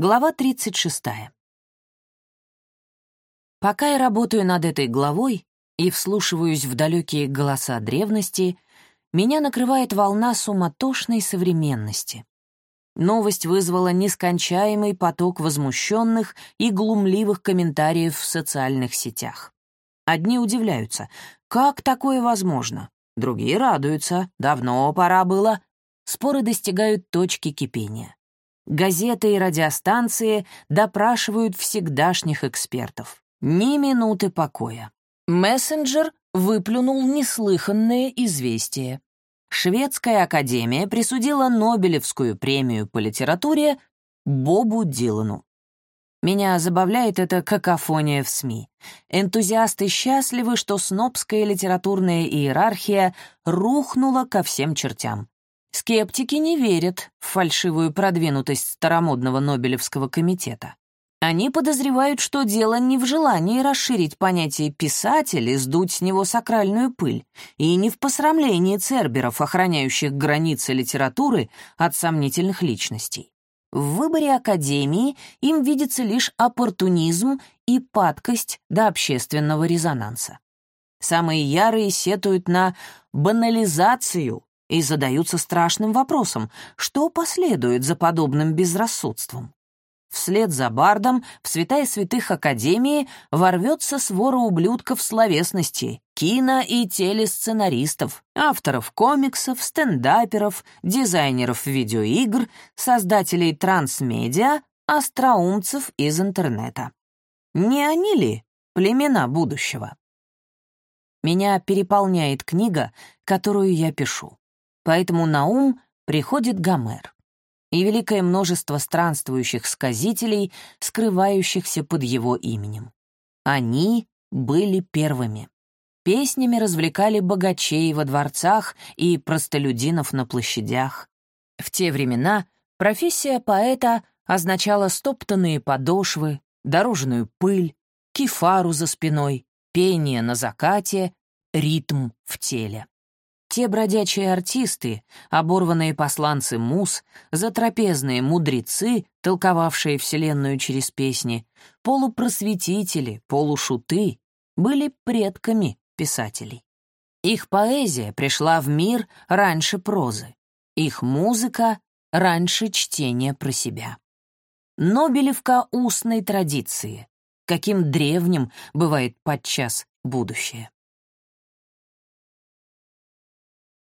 Глава 36. Пока я работаю над этой главой и вслушиваюсь в далекие голоса древности, меня накрывает волна суматошной современности. Новость вызвала нескончаемый поток возмущенных и глумливых комментариев в социальных сетях. Одни удивляются, как такое возможно? Другие радуются, давно пора было. Споры достигают точки кипения. Газеты и радиостанции допрашивают всегдашних экспертов. Ни минуты покоя. Мессенджер выплюнул неслыханное известие. Шведская академия присудила Нобелевскую премию по литературе Бобу Дилану. Меня забавляет эта какофония в СМИ. Энтузиасты счастливы, что снобская литературная иерархия рухнула ко всем чертям. Скептики не верят в фальшивую продвинутость старомодного Нобелевского комитета. Они подозревают, что дело не в желании расширить понятие «писатель» и сдуть с него сакральную пыль, и не в посрамлении церберов, охраняющих границы литературы от сомнительных личностей. В выборе Академии им видится лишь оппортунизм и падкость до общественного резонанса. Самые ярые сетуют на банализацию и задаются страшным вопросом, что последует за подобным безрассудством. Вслед за Бардом в святая святых Академии ворвется свора ублюдков словесности, кино- и телесценаристов, авторов комиксов, стендаперов, дизайнеров видеоигр, создателей трансмедиа, остроумцев из интернета. Не они ли племена будущего? Меня переполняет книга, которую я пишу поэтому на ум приходит Гомер и великое множество странствующих сказителей, скрывающихся под его именем. Они были первыми. Песнями развлекали богачей во дворцах и простолюдинов на площадях. В те времена профессия поэта означала стоптанные подошвы, дорожную пыль, кефару за спиной, пение на закате, ритм в теле. Те бродячие артисты, оборванные посланцы мус, затрапезные мудрецы, толковавшие Вселенную через песни, полупросветители, полушуты, были предками писателей. Их поэзия пришла в мир раньше прозы, их музыка — раньше чтения про себя. Нобелевка устной традиции, каким древним бывает подчас будущее.